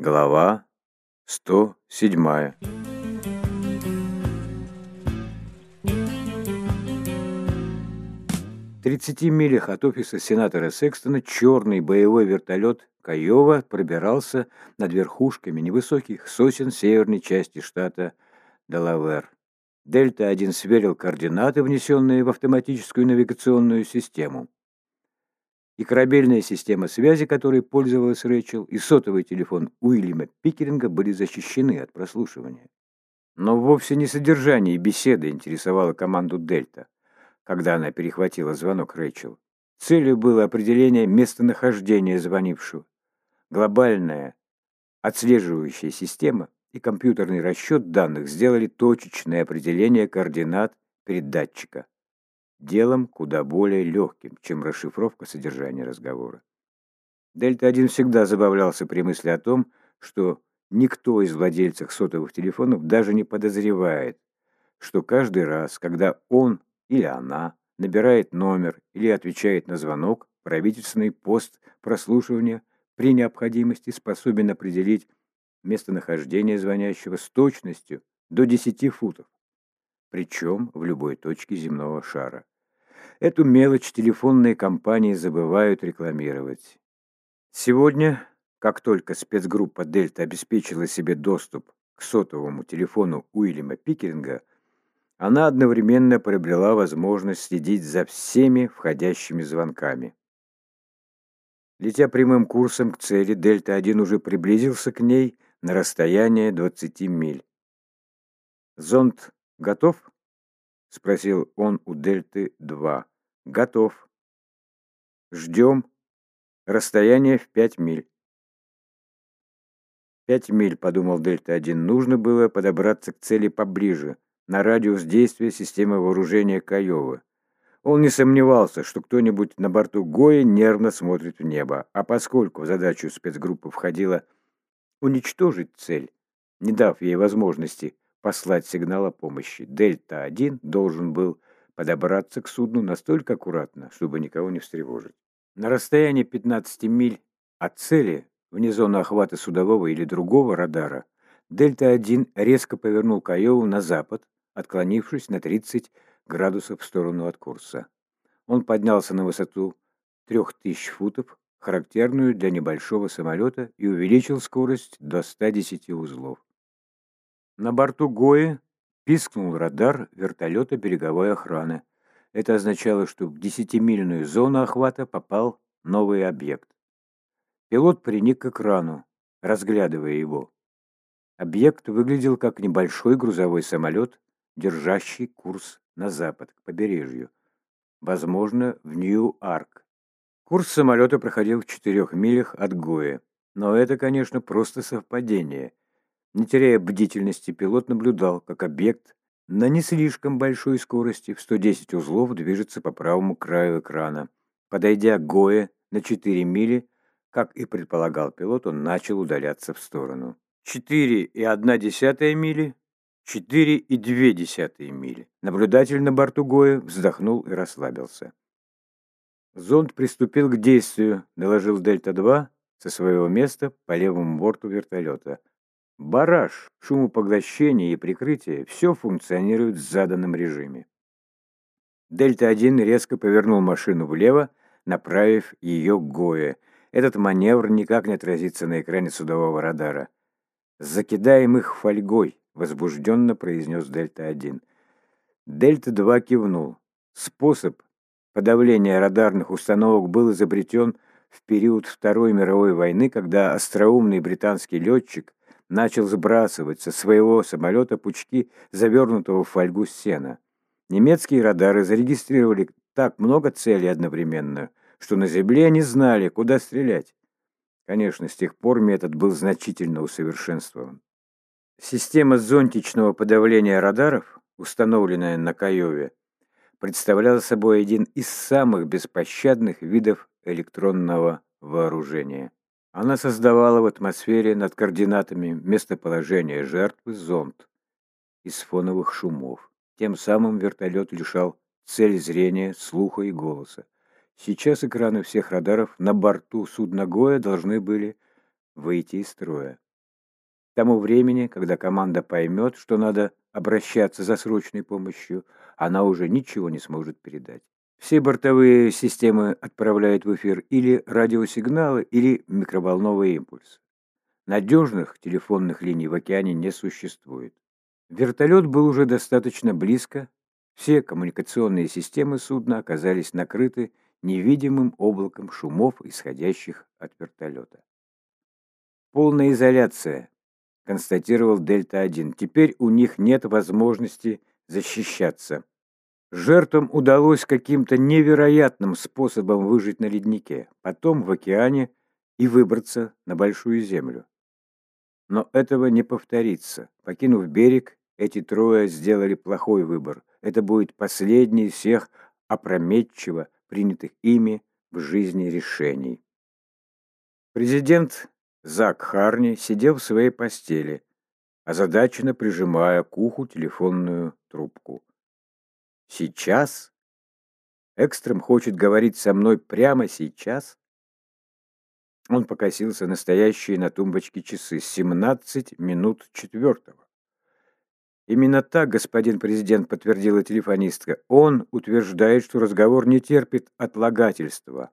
Глава 107 В 30 милях от офиса сенатора Секстона черный боевой вертолет Каева пробирался над верхушками невысоких сосен северной части штата Делавер. Дельта-1 сверил координаты, внесенные в автоматическую навигационную систему и корабельная система связи, которой пользовалась Рэчел, и сотовый телефон Уильяма Пикеринга были защищены от прослушивания. Но вовсе не содержание беседы интересовало команду «Дельта», когда она перехватила звонок Рэчел. Целью было определение местонахождения звонившего. Глобальная отслеживающая система и компьютерный расчет данных сделали точечное определение координат передатчика делом куда более легким, чем расшифровка содержания разговора. Дельта-1 всегда забавлялся при мысли о том, что никто из владельцев сотовых телефонов даже не подозревает, что каждый раз, когда он или она набирает номер или отвечает на звонок, правительственный пост прослушивания при необходимости способен определить местонахождение звонящего с точностью до 10 футов причем в любой точке земного шара. Эту мелочь телефонные компании забывают рекламировать. Сегодня, как только спецгруппа «Дельта» обеспечила себе доступ к сотовому телефону Уильяма Пикеринга, она одновременно приобрела возможность следить за всеми входящими звонками. Летя прямым курсом к цели, Дельта-1 уже приблизился к ней на расстояние 20 миль. Зонд «Готов?» — спросил он у Дельты-2. «Готов». «Ждем. Расстояние в пять миль». «Пять миль», — подумал Дельта-1, — «нужно было подобраться к цели поближе, на радиус действия системы вооружения Каёвы». Он не сомневался, что кто-нибудь на борту Гоя нервно смотрит в небо, а поскольку в задачу спецгруппы входило уничтожить цель, не дав ей возможности послать сигнал о помощи. Дельта-1 должен был подобраться к судну настолько аккуратно, чтобы никого не встревожить. На расстоянии 15 миль от цели, вне зоны охвата судового или другого радара, Дельта-1 резко повернул Каеву на запад, отклонившись на 30 градусов в сторону от курса. Он поднялся на высоту 3000 футов, характерную для небольшого самолета, и увеличил скорость до 110 узлов. На борту Гои пискнул радар вертолета береговой охраны. Это означало, что в десятимильную зону охвата попал новый объект. Пилот приник к экрану, разглядывая его. Объект выглядел как небольшой грузовой самолет, держащий курс на запад, к побережью. Возможно, в Нью-Арк. Курс самолета проходил в четырех милях от Гоя. Но это, конечно, просто совпадение. Не теряя бдительности, пилот наблюдал, как объект на не слишком большой скорости в 110 узлов движется по правому краю экрана. Подойдя к Гое на 4 мили, как и предполагал пилот, он начал удаляться в сторону. 4,1 мили, 4,2 мили. Наблюдатель на борту Гоя вздохнул и расслабился. Зонд приступил к действию, доложил Дельта-2 со своего места по левому борту вертолета. Бараж, шумопоглощение и прикрытие – все функционирует в заданном режиме. Дельта-1 резко повернул машину влево, направив ее к Гое. Этот маневр никак не отразится на экране судового радара. «Закидаем их фольгой», — возбужденно произнес Дельта-1. Дельта-2 кивнул. Способ подавления радарных установок был изобретен в период Второй мировой войны, когда остроумный британский летчик начал сбрасывать со своего самолета пучки завернутого в фольгу сена. Немецкие радары зарегистрировали так много целей одновременно, что на земле не знали, куда стрелять. Конечно, с тех пор метод был значительно усовершенствован. Система зонтичного подавления радаров, установленная на Каеве, представляла собой один из самых беспощадных видов электронного вооружения. Она создавала в атмосфере над координатами местоположения жертвы зонд из фоновых шумов. Тем самым вертолет лишал цель зрения, слуха и голоса. Сейчас экраны всех радаров на борту судна Гоя должны были выйти из строя. тому времени, когда команда поймет, что надо обращаться за срочной помощью, она уже ничего не сможет передать. Все бортовые системы отправляют в эфир или радиосигналы, или микроволновые импульсы. Надежных телефонных линий в океане не существует. Вертолет был уже достаточно близко, все коммуникационные системы судна оказались накрыты невидимым облаком шумов, исходящих от вертолета. Полная изоляция, констатировал Дельта-1. Теперь у них нет возможности защищаться. Жертвам удалось каким-то невероятным способом выжить на леднике, потом в океане и выбраться на большую землю. Но этого не повторится. Покинув берег, эти трое сделали плохой выбор. Это будет последний из всех опрометчиво принятых ими в жизни решений. Президент Зак Харни сидел в своей постели, озадаченно прижимая к уху телефонную трубку. «Сейчас? Экстрем хочет говорить со мной прямо сейчас?» Он покосился настоящие на тумбочке часы. «Семнадцать минут четвертого». «Именно так, господин президент», — подтвердила телефонистка. «Он утверждает, что разговор не терпит отлагательства».